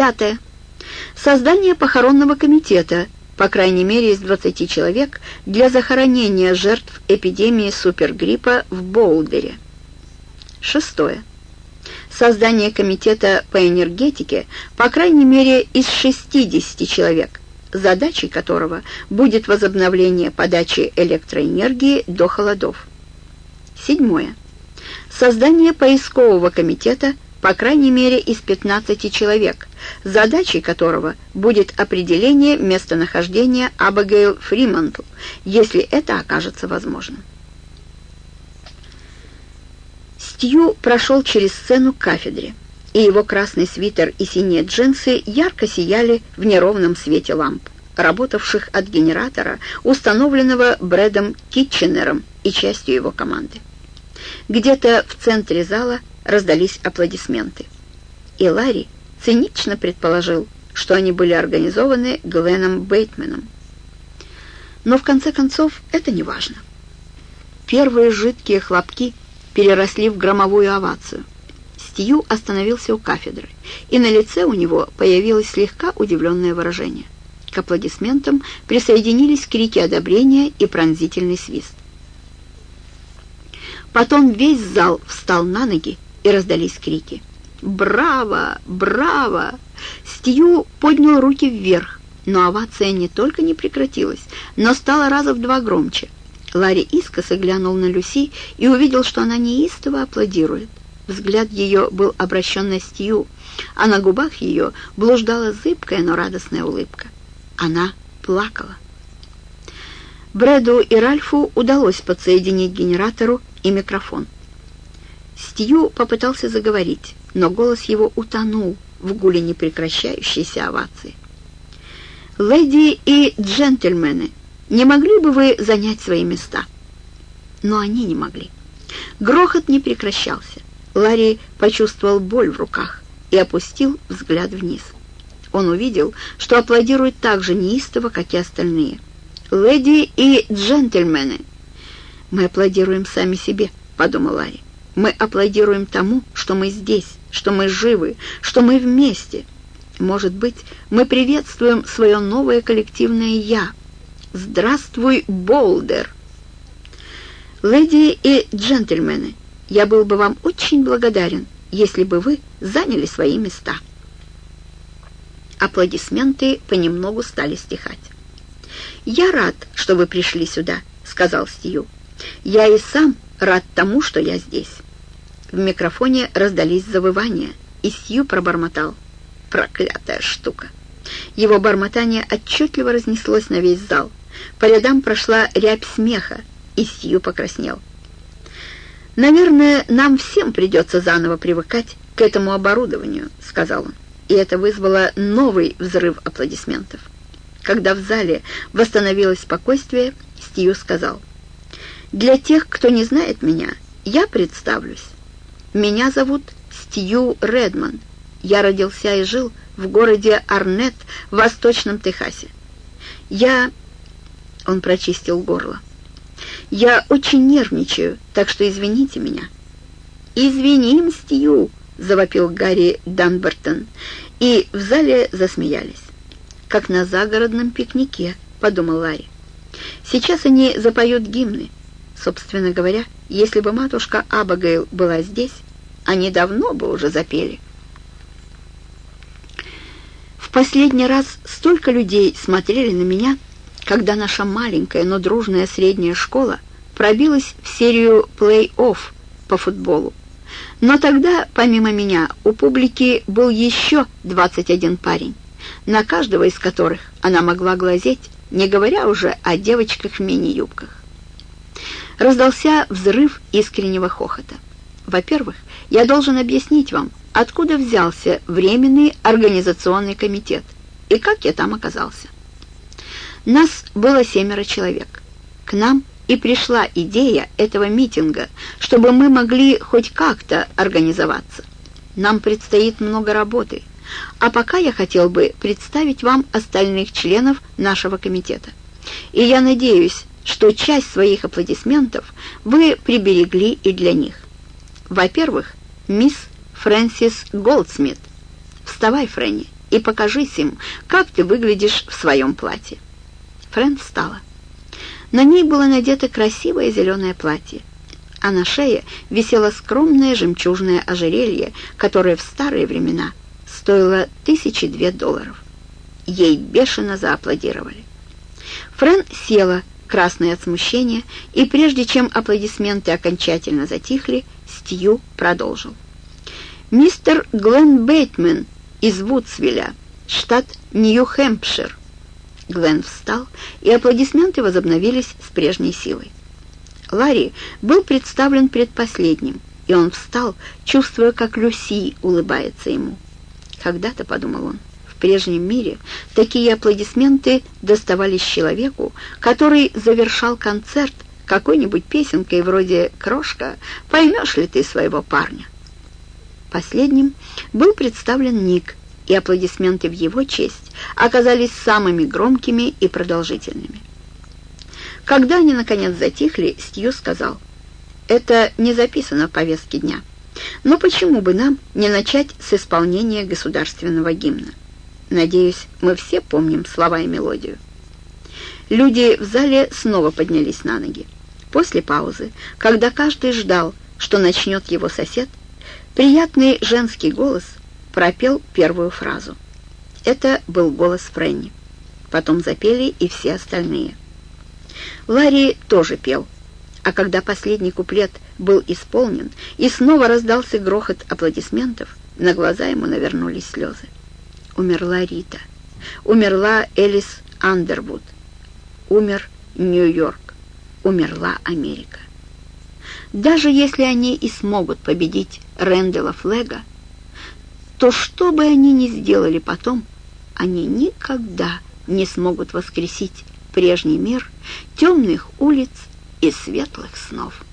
Пятое. Создание похоронного комитета, по крайней мере из 20 человек, для захоронения жертв эпидемии супергриппа в Боулдере. Шестое. Создание комитета по энергетике, по крайней мере из 60 человек, задачей которого будет возобновление подачи электроэнергии до холодов. Седьмое. Создание поискового комитета по крайней мере из 15 человек, задачей которого будет определение местонахождения Абигейл Фримантл, если это окажется возможным. Стью прошел через сцену к кафедре, и его красный свитер и синие джинсы ярко сияли в неровном свете ламп, работавших от генератора, установленного Брэдом Китченером и частью его команды. Где-то в центре зала раздались аплодисменты. И Ларри цинично предположил, что они были организованы Гленном Бейтменом. Но в конце концов это не важно. Первые жидкие хлопки переросли в громовую овацию. Стью остановился у кафедры, и на лице у него появилось слегка удивленное выражение. К аплодисментам присоединились крики одобрения и пронзительный свист. Потом весь зал встал на ноги, и раздались крики. «Браво! Браво!» Стью поднял руки вверх, но овация не только не прекратилась, но стала раза в два громче. Ларри искоса глянул на Люси и увидел, что она неистово аплодирует. Взгляд ее был обращен на Стью, а на губах ее блуждала зыбкая, но радостная улыбка. Она плакала. Брэду и Ральфу удалось подсоединить генератору и микрофон. Стью попытался заговорить, но голос его утонул в гуле непрекращающейся овации. «Леди и джентльмены, не могли бы вы занять свои места?» Но они не могли. Грохот не прекращался. Ларри почувствовал боль в руках и опустил взгляд вниз. Он увидел, что аплодируют так же неистово, как и остальные. «Леди и джентльмены!» «Мы аплодируем сами себе», — подумал Ларри. Мы аплодируем тому, что мы здесь, что мы живы, что мы вместе. Может быть, мы приветствуем свое новое коллективное «я». Здравствуй, Болдер! Леди и джентльмены, я был бы вам очень благодарен, если бы вы заняли свои места. Аплодисменты понемногу стали стихать. «Я рад, что вы пришли сюда», — сказал Стью. «Я и сам рад тому, что я здесь». В микрофоне раздались завывания, и Сью пробормотал. «Проклятая штука!» Его бормотание отчетливо разнеслось на весь зал. По рядам прошла рябь смеха, и Сью покраснел. «Наверное, нам всем придется заново привыкать к этому оборудованию», — сказал он. И это вызвало новый взрыв аплодисментов. Когда в зале восстановилось спокойствие, Стью сказал, «Для тех, кто не знает меня, я представлюсь. Меня зовут Стью Редман. Я родился и жил в городе Арнет в Восточном Техасе. Я...» Он прочистил горло. «Я очень нервничаю, так что извините меня». «Извини, Стью!» — завопил Гарри Данбертон, и в зале засмеялись. «Как на загородном пикнике», — подумал Ларри. «Сейчас они запоют гимны. Собственно говоря, если бы матушка Абагейл была здесь, они давно бы уже запели. В последний раз столько людей смотрели на меня, когда наша маленькая, но дружная средняя школа пробилась в серию плей-офф по футболу. Но тогда, помимо меня, у публики был еще 21 парень, на каждого из которых она могла глазеть, не говоря уже о девочках в мини-юбках раздался взрыв искреннего хохота. Во-первых, я должен объяснить вам, откуда взялся Временный организационный комитет и как я там оказался. Нас было семеро человек. К нам и пришла идея этого митинга, чтобы мы могли хоть как-то организоваться. Нам предстоит много работы, а пока я хотел бы представить вам остальных членов нашего комитета. И я надеюсь, что часть своих аплодисментов вы приберегли и для них. Во-первых, мисс Фрэнсис Голдсмит. Вставай, Фрэнни, и покажись им, как ты выглядишь в своем платье». Фрэн встала. На ней было надето красивое зеленое платье, а на шее висело скромное жемчужное ожерелье, которое в старые времена стоило тысячи две долларов. Ей бешено зааплодировали. Фрэн села, красная от смущения, и прежде чем аплодисменты окончательно затихли, Стью продолжил. «Мистер Глен Бейтмен из Вудсвилля, штат Нью-Хэмпшир». Глен встал, и аплодисменты возобновились с прежней силой. Ларри был представлен предпоследним, и он встал, чувствуя, как Люси улыбается ему. «Когда-то», — подумал он, — «в прежнем мире такие аплодисменты доставались человеку, который завершал концерт какой-нибудь песенкой вроде «Крошка, поймешь ли ты своего парня?» Последним был представлен Ник, и аплодисменты в его честь оказались самыми громкими и продолжительными. Когда они, наконец, затихли, Стью сказал, «Это не записано в повестке дня. Но почему бы нам не начать с исполнения государственного гимна? Надеюсь, мы все помним слова и мелодию». Люди в зале снова поднялись на ноги. После паузы, когда каждый ждал, что начнет его сосед, приятный женский голос пропел первую фразу. Это был голос Фрэнни. Потом запели и все остальные. Ларри тоже пел, а когда последний куплет был исполнен и снова раздался грохот аплодисментов, на глаза ему навернулись слезы. Умерла Рита. Умерла Элис Андервуд. Умер Нью-Йорк. Умерла Америка. Даже если они и смогут победить Рэндела Флега, то что бы они ни сделали потом, они никогда не смогут воскресить прежний мир темных улиц и светлых снов.